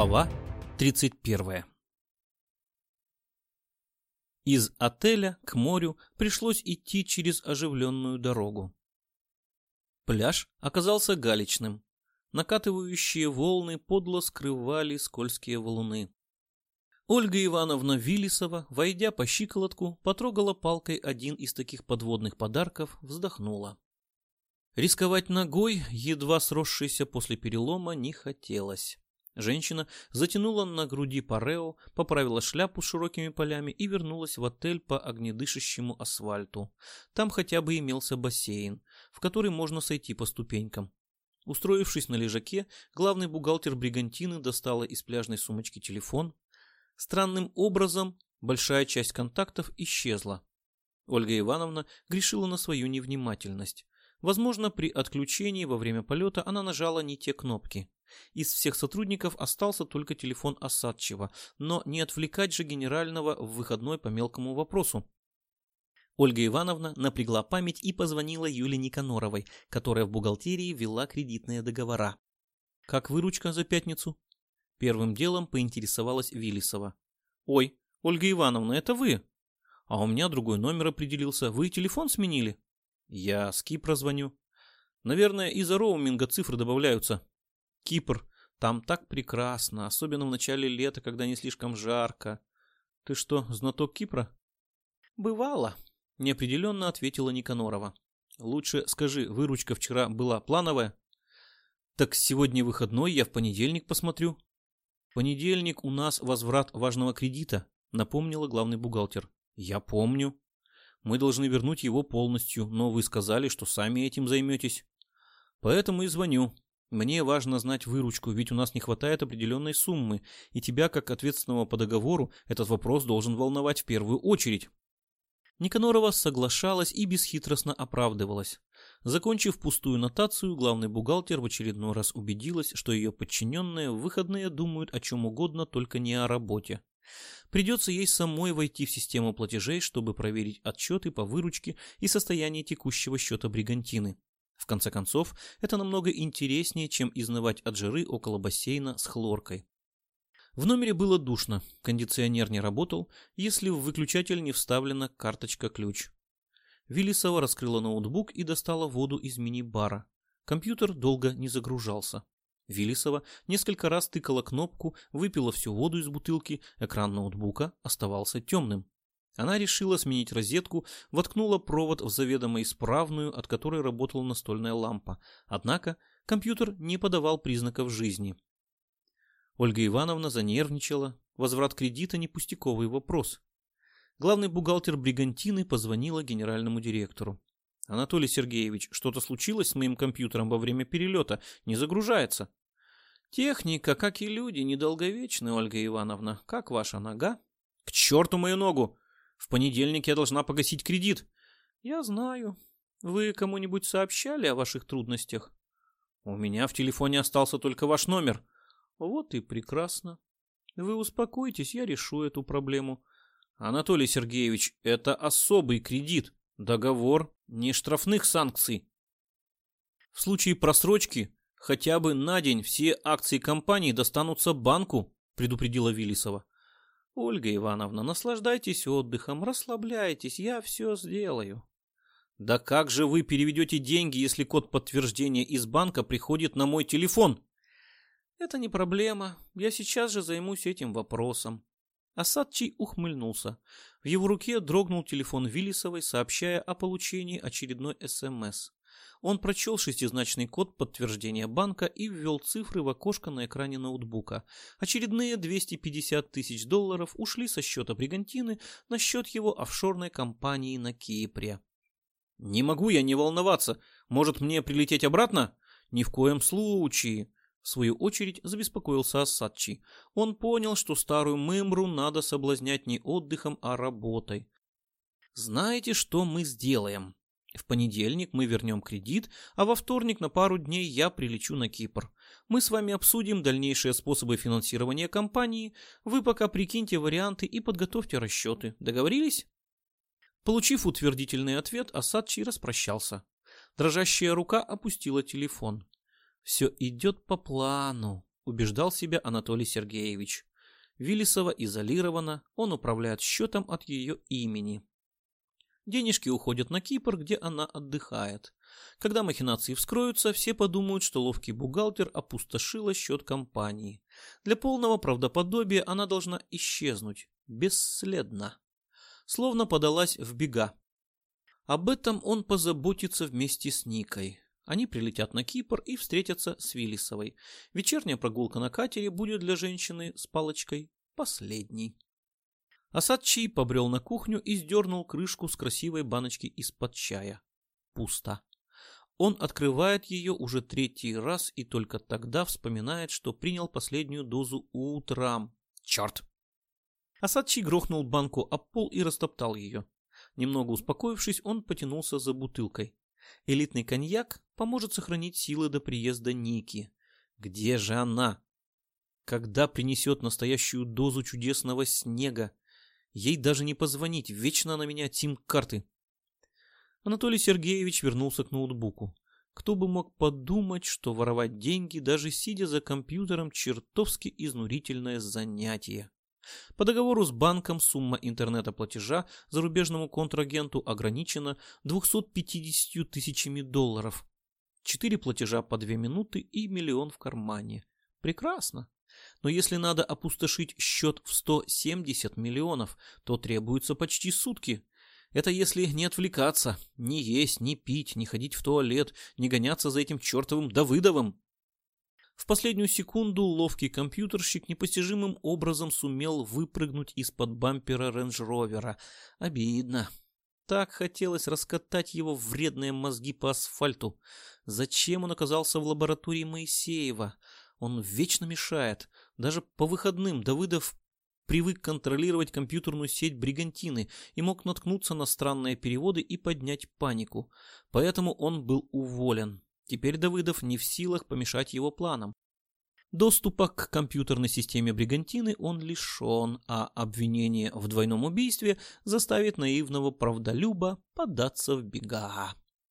Глава 31 Из отеля к морю пришлось идти через оживленную дорогу. Пляж оказался галечным. Накатывающие волны подло скрывали скользкие валуны. Ольга Ивановна Виллисова, войдя по щиколотку, потрогала палкой один из таких подводных подарков, вздохнула. Рисковать ногой, едва сросшейся после перелома, не хотелось. Женщина затянула на груди парео, поправила шляпу с широкими полями и вернулась в отель по огнедышащему асфальту. Там хотя бы имелся бассейн, в который можно сойти по ступенькам. Устроившись на лежаке, главный бухгалтер Бригантины достала из пляжной сумочки телефон. Странным образом большая часть контактов исчезла. Ольга Ивановна грешила на свою невнимательность. Возможно, при отключении во время полета она нажала не те кнопки. Из всех сотрудников остался только телефон Осадчева, но не отвлекать же генерального в выходной по мелкому вопросу. Ольга Ивановна напрягла память и позвонила Юле Никаноровой, которая в бухгалтерии вела кредитные договора. «Как выручка за пятницу?» Первым делом поинтересовалась Виллисова. «Ой, Ольга Ивановна, это вы?» «А у меня другой номер определился. Вы телефон сменили?» Я с Кипра звоню. Наверное, из-за роуминга цифры добавляются. Кипр, там так прекрасно, особенно в начале лета, когда не слишком жарко. Ты что, знаток Кипра? Бывало, неопределенно ответила Никанорова. Лучше скажи, выручка вчера была плановая? Так сегодня выходной, я в понедельник посмотрю. В понедельник у нас возврат важного кредита, напомнила главный бухгалтер. Я помню. Мы должны вернуть его полностью, но вы сказали, что сами этим займетесь. Поэтому и звоню. Мне важно знать выручку, ведь у нас не хватает определенной суммы, и тебя, как ответственного по договору, этот вопрос должен волновать в первую очередь. Никанорова соглашалась и бесхитростно оправдывалась. Закончив пустую нотацию, главный бухгалтер в очередной раз убедилась, что ее подчиненные в выходные думают о чем угодно, только не о работе. Придется ей самой войти в систему платежей, чтобы проверить отчеты по выручке и состояние текущего счета бригантины. В конце концов, это намного интереснее, чем изнывать от жары около бассейна с хлоркой. В номере было душно, кондиционер не работал, если в выключатель не вставлена карточка-ключ. Виллисова раскрыла ноутбук и достала воду из мини-бара. Компьютер долго не загружался. Виллисова несколько раз тыкала кнопку, выпила всю воду из бутылки, экран ноутбука оставался темным. Она решила сменить розетку, воткнула провод в заведомо исправную, от которой работала настольная лампа. Однако компьютер не подавал признаков жизни. Ольга Ивановна занервничала. Возврат кредита не пустяковый вопрос. Главный бухгалтер Бригантины позвонила генеральному директору. «Анатолий Сергеевич, что-то случилось с моим компьютером во время перелета? Не загружается?» Техника, как и люди, недолговечны, Ольга Ивановна. Как ваша нога? К черту мою ногу! В понедельник я должна погасить кредит. Я знаю. Вы кому-нибудь сообщали о ваших трудностях? У меня в телефоне остался только ваш номер. Вот и прекрасно. Вы успокойтесь, я решу эту проблему. Анатолий Сергеевич, это особый кредит. Договор не штрафных санкций. В случае просрочки Хотя бы на день все акции компании достанутся банку, предупредила Виллисова. Ольга Ивановна, наслаждайтесь отдыхом, расслабляйтесь, я все сделаю. Да как же вы переведете деньги, если код подтверждения из банка приходит на мой телефон? Это не проблема, я сейчас же займусь этим вопросом. Асадчий ухмыльнулся. В его руке дрогнул телефон Виллисовой, сообщая о получении очередной СМС. Он прочел шестизначный код подтверждения банка и ввел цифры в окошко на экране ноутбука. Очередные 250 тысяч долларов ушли со счета Бригантины на счет его офшорной компании на Кипре. «Не могу я не волноваться. Может, мне прилететь обратно?» «Ни в коем случае!» В свою очередь забеспокоился Асадчи. Он понял, что старую мымру надо соблазнять не отдыхом, а работой. «Знаете, что мы сделаем?» В понедельник мы вернем кредит, а во вторник на пару дней я прилечу на Кипр. Мы с вами обсудим дальнейшие способы финансирования компании. Вы пока прикиньте варианты и подготовьте расчеты. Договорились? Получив утвердительный ответ, Асадчий распрощался. Дрожащая рука опустила телефон. Все идет по плану. убеждал себя Анатолий Сергеевич. Виллисова изолирована, он управляет счетом от ее имени. Денежки уходят на Кипр, где она отдыхает. Когда махинации вскроются, все подумают, что ловкий бухгалтер опустошила счет компании. Для полного правдоподобия она должна исчезнуть. Бесследно. Словно подалась в бега. Об этом он позаботится вместе с Никой. Они прилетят на Кипр и встретятся с Виллисовой. Вечерняя прогулка на катере будет для женщины с палочкой последней. Асадчий побрел на кухню и сдернул крышку с красивой баночки из-под чая. Пусто. Он открывает ее уже третий раз и только тогда вспоминает, что принял последнюю дозу утром. Черт! Асадчий грохнул банку об пол и растоптал ее. Немного успокоившись, он потянулся за бутылкой. Элитный коньяк поможет сохранить силы до приезда Ники. Где же она? Когда принесет настоящую дозу чудесного снега? Ей даже не позвонить, вечно на меня тим-карты. Анатолий Сергеевич вернулся к ноутбуку. Кто бы мог подумать, что воровать деньги, даже сидя за компьютером, чертовски изнурительное занятие. По договору с банком сумма интернета-платежа зарубежному контрагенту ограничена 250 тысячами долларов. Четыре платежа по две минуты и миллион в кармане. Прекрасно. Но если надо опустошить счет в 170 миллионов, то требуется почти сутки. Это если не отвлекаться, не есть, не пить, не ходить в туалет, не гоняться за этим чертовым Давыдовым. В последнюю секунду ловкий компьютерщик непостижимым образом сумел выпрыгнуть из-под бампера рейндж-ровера. Обидно. Так хотелось раскатать его вредные мозги по асфальту. Зачем он оказался в лаборатории Моисеева? Он вечно мешает. Даже по выходным Давыдов привык контролировать компьютерную сеть Бригантины и мог наткнуться на странные переводы и поднять панику. Поэтому он был уволен. Теперь Давыдов не в силах помешать его планам. Доступа к компьютерной системе Бригантины он лишен, а обвинение в двойном убийстве заставит наивного правдолюба податься в бега.